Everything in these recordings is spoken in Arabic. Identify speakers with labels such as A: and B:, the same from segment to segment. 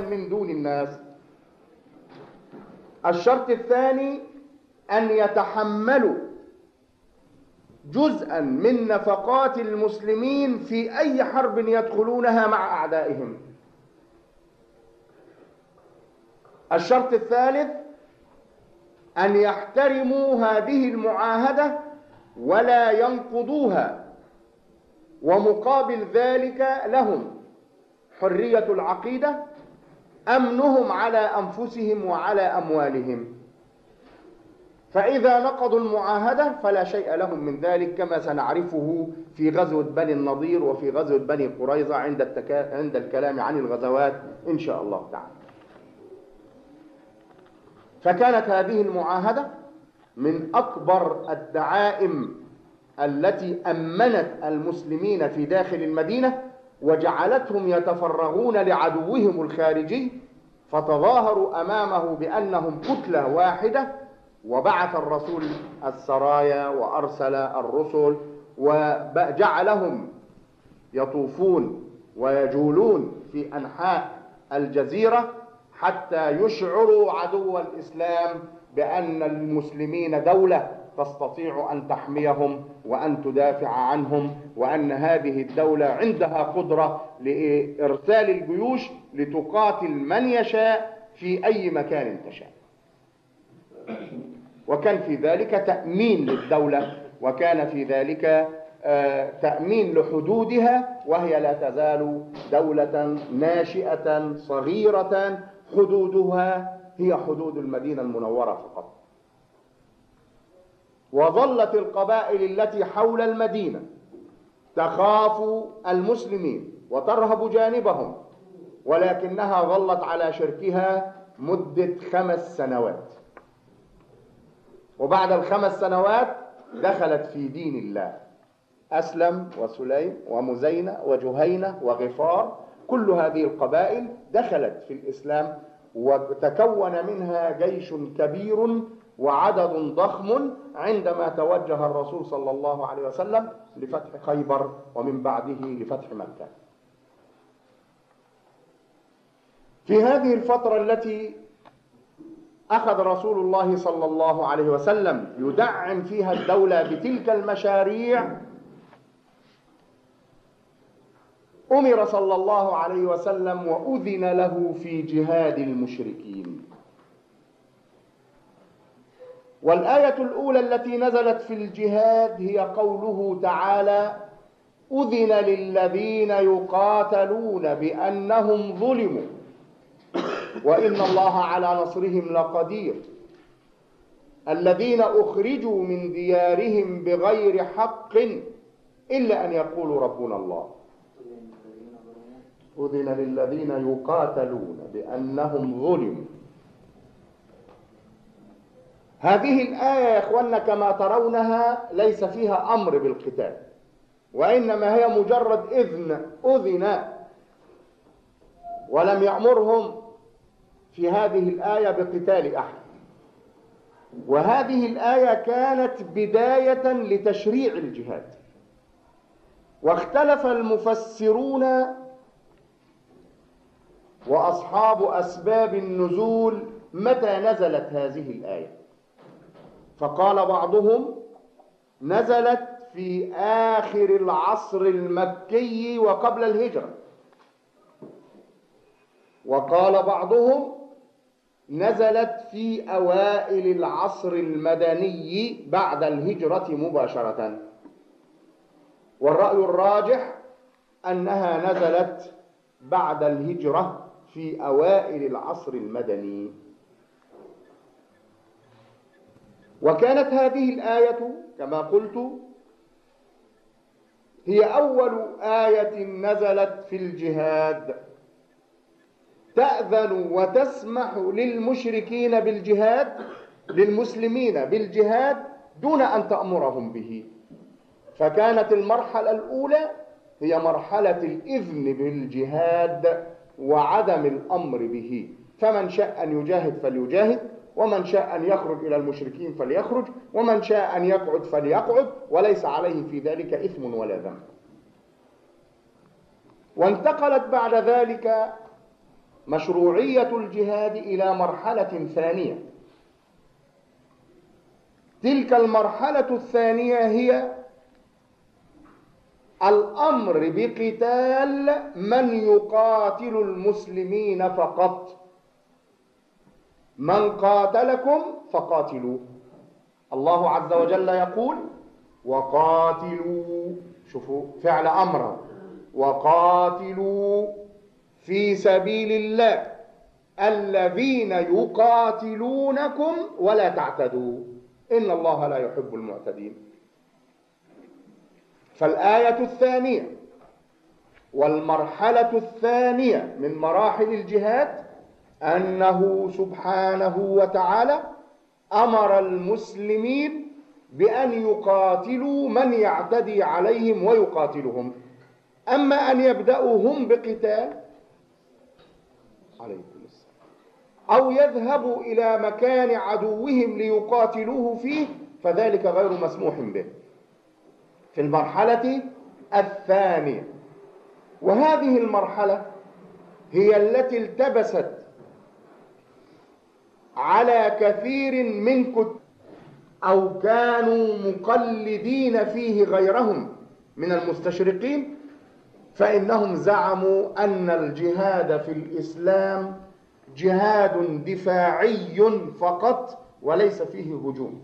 A: من دون الناس. الشرط الثاني أن يتحملوا جزءا من نفقات المسلمين في أي حرب يدخلونها مع أعدائهم. الشرط الثالث أن يحترموا هذه المعاهدة ولا ينقضوها ومقابل ذلك لهم حرية العقيدة أمنهم على أنفسهم وعلى أموالهم. فإذا نقضوا المعاهدة فلا شيء لهم من ذلك كما سنعرفه في غزوة بني النضير وفي غزوة بني قريظة عند, التكا... عند الكلام عن الغزوات إن شاء الله تعالى. فكانت هذه المعاهدة من أكبر الدعائم التي أمنت المسلمين في داخل المدينة وجعلتهم يتفرغون لعدوهم الخارجي فتظاهروا أمامه بأنهم كتلة واحدة وبعث الرسول السرايا وأرسل الرسل وجعلهم يطوفون ويجولون في أنحاء الجزيرة حتى يشعروا عدو الإسلام بأن المسلمين دولة تستطيع أن تحميهم وأن تدافع عنهم وأن هذه الدولة عندها قدرة لإرسال الجيوش لتقاتل من يشاء في أي مكان تشاء. وكان في ذلك تأمين للدولة وكان في ذلك تأمين لحدودها وهي لا تزال دولة ناشئة صغيرة حدودها هي حدود المدينة المنورة فقط. وظلت القبائل التي حول المدينة تخاف المسلمين وترهب جانبهم ولكنها ظلت على شركها مدة خمس سنوات. وبعد الخمس سنوات دخلت في دين الله. أسلم وسليم ومزينة وجهينة وغفار كل هذه القبائل دخلت في الإسلام وتكون منها جيش كبير وعدد ضخم عندما توجه الرسول صلى الله عليه وسلم لفتح خيبر ومن بعده لفتح مكة. في هذه الفترة التي أخذ رسول الله صلى الله عليه وسلم يدعم فيها الدولة بتلك المشاريع أمر صلى الله عليه وسلم وأذن له في جهاد المشركين. والآية الأولى التي نزلت في الجهاد هي قوله تعالى أذن للذين يقاتلون بأنهم ظلموا. وإن الله على نصرهم لقدير. الذين أخرجوا من ديارهم بغير حق إلا أن يقولوا ربنا الله. أذن للذين يقاتلون بأنهم ظلموا. هذه الآية يا إخوانا كما ترونها ليس فيها أمر بالقتال وإنما هي مجرد إذن أذن ولم يأمرهم في هذه الآية بقتال أحد. وهذه الآية كانت بداية لتشريع الجهاد. واختلف المفسرون وأصحاب أسباب النزول متى نزلت هذه الآية. فقال بعضهم نزلت في آخر العصر المكي وقبل الهجرة. وقال بعضهم نزلت في أوائل العصر المدني بعد الهجرة مباشرة. والرأي الراجح أنها نزلت بعد الهجرة في أوائل العصر المدني. وكانت هذه الآية كما قلت هي أول آية نزلت في الجهاد. تأذن وتسمح للمشركين بالجهاد للمسلمين بالجهاد دون أن تأمرهم به. فكانت المرحلة الأولى هي مرحلة الإذن بالجهاد وعدم الأمر به. فمن شاء أن يجاهد فليجاهد. ومن شاء أن يخرج إلى المشركين فليخرج ومن شاء أن يقعد فليقعد وليس عليه في ذلك إثم ولا ذنب. وانتقلت بعد ذلك مشروعية الجهاد إلى مرحلة ثانية. تلك المرحلة الثانية هي الأمر بقتال من يقاتل المسلمين فقط. من قاتلكم فقاتلوا الله عز وجل يقول وقاتلوا. شوفوا فعل أمر. وقاتلوا في سبيل الله الذين يقاتلونكم ولا تعتدوا. إن الله لا يحب المعتدين. فالآية الثانية والمرحلة الثانية من مراحل الجهاد أنه سبحانه وتعالى أمر المسلمين بأن يقاتلوا من يعتدي عليهم ويقاتلهم. أما أن يبدأوا هم بقتال عليكم السلام. أو يذهبوا إلى مكان عدوهم ليقاتلوه فيه فذلك غير مسموح به. في المرحلة الثانية وهذه المرحلة هي التي التبست على كثير من كتب أو كانوا مقلدين فيه غيرهم من المستشرقين فإنهم زعموا أن الجهاد في الإسلام جهاد دفاعي فقط وليس فيه هجوم.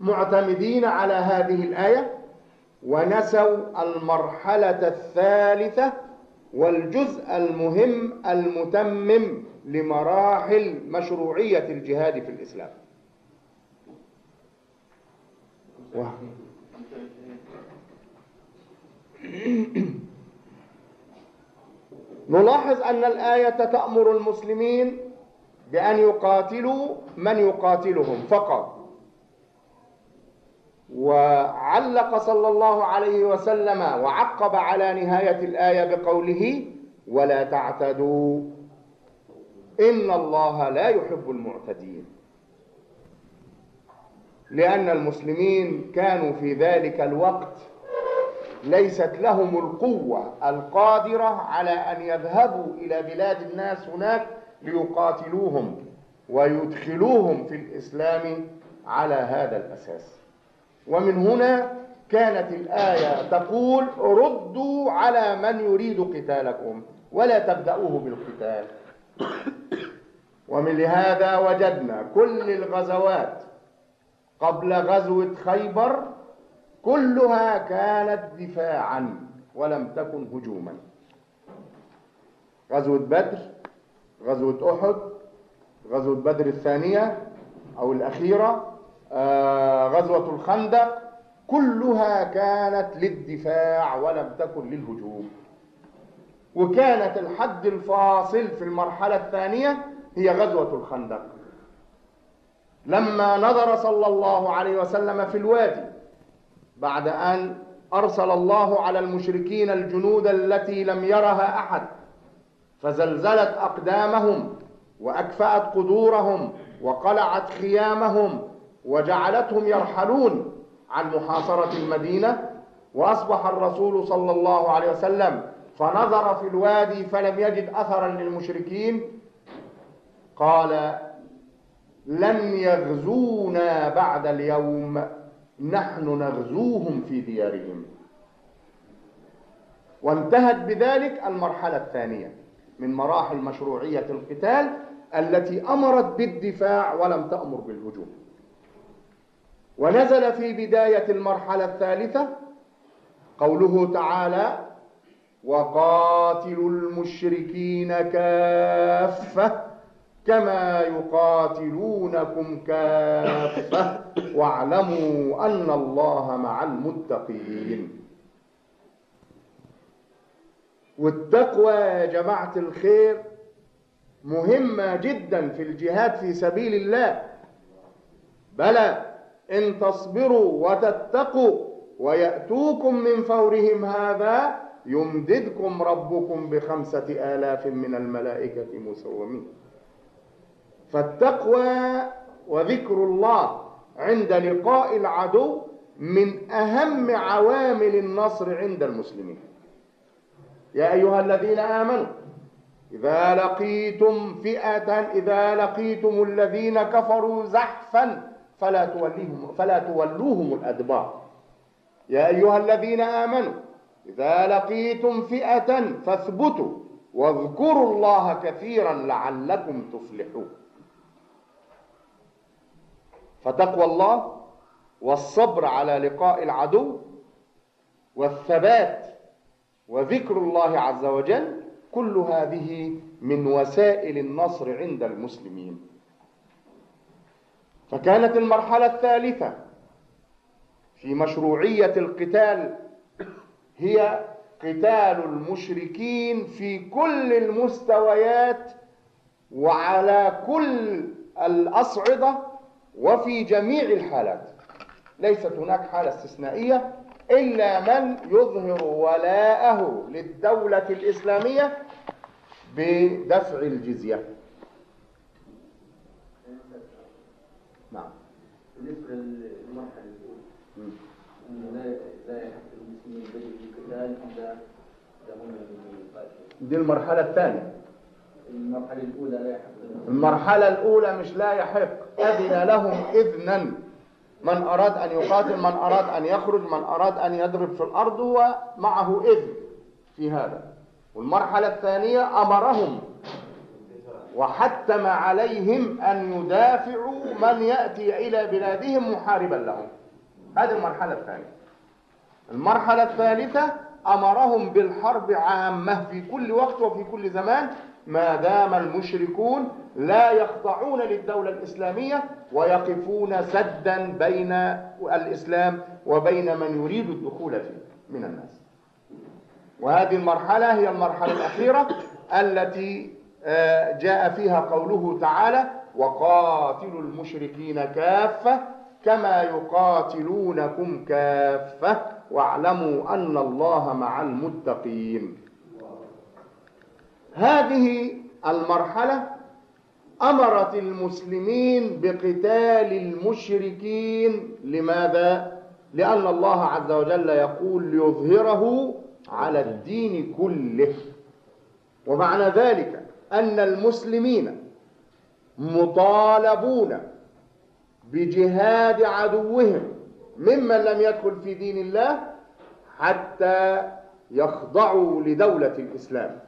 A: معتمدين على هذه الآية ونسوا المرحلة الثالثة والجزء المهم المتمم لمراحل مشروعية الجهاد في الإسلام. نلاحظ أن الآية تأمر المسلمين بأن يقاتلوا من يقاتلهم فقط. وعلق صلى الله عليه وسلم وعقب على نهاية الآية بقوله ولا تعتدوا إن الله لا يحب المعتدين. لأن المسلمين كانوا في ذلك الوقت ليست لهم القوة القادرة على أن يذهبوا إلى بلاد الناس هناك ليقاتلوهم ويدخلوهم في الإسلام على هذا الأساس. ومن هنا كانت الآية تقول ردوا على من يريد قتالكم ولا تبدأوه بالقتال. ومن لهذا وجدنا كل الغزوات قبل غزوة خيبر كلها كانت دفاعا ولم تكن هجوما. غزوة بدر غزوة أحد غزوة بدر الثانية أو الأخيرة غزوة الخندق كلها كانت للدفاع ولم تكن للهجوم. وكانت الحد الفاصل في المرحلة الثانية هي غزوة الخندق. لما نظر صلى الله عليه وسلم في الوادي بعد أن أرسل الله على المشركين الجنود التي لم يرها أحد فزلزلت أقدامهم وأكفأت قدورهم وقلعت خيامهم وجعلتهم يرحلون عن محاصرة المدينة وأصبح الرسول صلى الله عليه وسلم فنظر في الوادي فلم يجد أثرا للمشركين. قال لن يغزونا بعد اليوم نحن نغزوهم في ديارهم. وانتهت بذلك المرحلة الثانية من مراحل مشروعية القتال التي أمرت بالدفاع ولم تأمر بالهجوم. ونزل في بداية المرحلة الثالثة قوله تعالى وقاتلوا المشركين كافة كما يقاتلونكم كافة. واعلموا أن الله مع المتقين. والتقوى يا جماعة الخير مهمة جدا في الجهاد في سبيل الله. بلى إن تصبروا وتتقوا ويأتوكم من فورهم هذا يمددكم ربكم بخمسة آلاف من الملائكة مسومين. فالتقوى وذكر الله عند لقاء العدو من أهم عوامل النصر عند المسلمين. يا أيها الذين آمنوا إذا لقيتم فئة إذا لقيتم الذين كفروا زحفا فلا توليهم فلا تولوهم الأدبار. يا أيها الذين آمنوا إذا لقيتم فئة فاثبتوا واذكروا الله كثيرا لعلكم تفلحون. فتقوى الله والصبر على لقاء العدو والثبات وذكر الله عز وجل كل هذه من وسائل النصر عند المسلمين. فكانت المرحلة الثالثة في مشروعية القتال هي قتال المشركين في كل المستويات وعلى كل الأصعدة وفي جميع الحالات. ليست هناك حالة استثنائية إلا من يظهر ولاءه للدولة الإسلامية بدفع الجزية.
B: نعم. بالنسبة للمرحلة الأولى أنه لا لا يحق المسلمين
A: دي المرحلة الثانية.
B: المرحلة الأولى لا يحق
A: المرحلة الأولى مش لا يحق. أذن لهم إذنا. من أراد أن يقاتل من أراد أن يخرج من أراد أن يضرب في الأرض هو معه إذن في هذا. والمرحلة الثانية أمرهم وحتم عليهم أن يدافعوا من يأتي إلى بلادهم محاربا لهم. هذه المرحلة الثانية. المرحلة الثالثة أمرهم بالحرب عامة في كل وقت وفي كل زمان. ما دام المشركون لا يخضعون للدولة الإسلامية ويقفون سدا بين الإسلام وبين من يريد الدخول فيه من الناس. وهذه المرحلة هي المرحلة الأخيرة التي جاء فيها قوله تعالى وقاتلوا المشركين كافة كما يقاتلونكم كافة واعلموا أن الله مع المتقين هذه المرحلة أمرت المسلمين بقتال المشركين لماذا؟ لأن الله عز وجل يقول ليظهره على الدين كله ومعنى ذلك أن المسلمين مطالبون بجهاد عدوهم ممن لم يدخل في دين الله حتى يخضعوا لدولة الإسلام.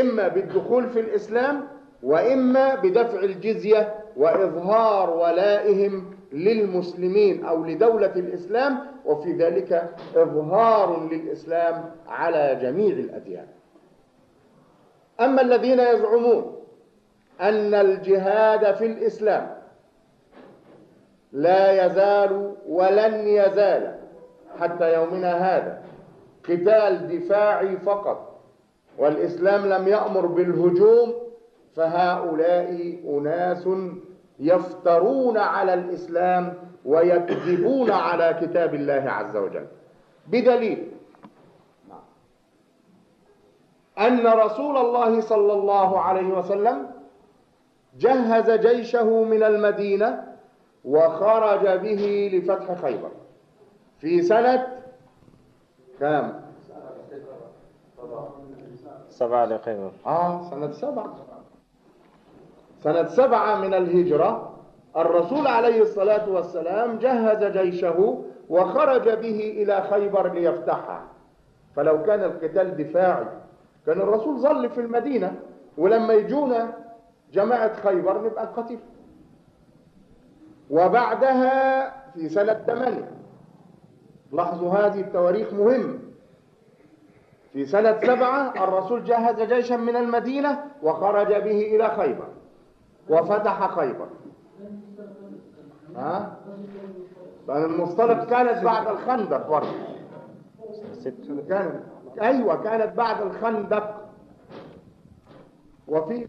A: إما بالدخول في الإسلام وإما بدفع الجزية وإظهار ولائهم للمسلمين أو لدولة الإسلام وفي ذلك إظهار للإسلام على جميع الأديان. أما الذين يزعمون أن الجهاد في الإسلام لا يزال ولن يزال حتى يومنا هذا قتال دفاعي فقط والإسلام لم يأمر بالهجوم فهؤلاء أناس يفترون على الإسلام ويكذبون على كتاب الله عز وجل. بدليل أن رسول الله صلى الله عليه وسلم جهز جيشه من المدينة وخرج به لفتح خيبر. في سنة كام؟
C: سبعة لخيبر
A: آه سنة سبعة. سنة سبعة من الهجرة الرسول عليه الصلاة والسلام جهز جيشه وخرج به إلى خيبر ليفتحها فلو كان القتال دفاعي كان الرسول ظل في المدينة ولما يجونا جماعة خيبر نبقى نقتل وبعدها في سنة 8 لاحظوا هذه التواريخ مهمة في سنة سبعة الرسول جهز جيشا من المدينة وخرج به إلى خيبر. وفتح خيبر. ها؟ المصطلح كانت بعد الخندق برضه. كانت أيوة كانت بعد الخندق. وفي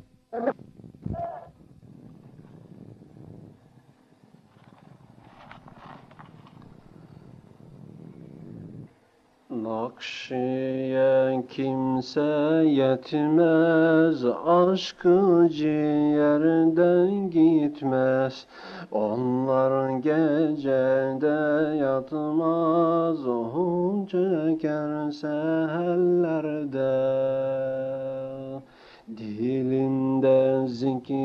C: Nakşiye kimse yetmez, aşkı ciğerden gitmez. Onlar gecede yatmaz, hun çeker sehellerde. Dilinde zikir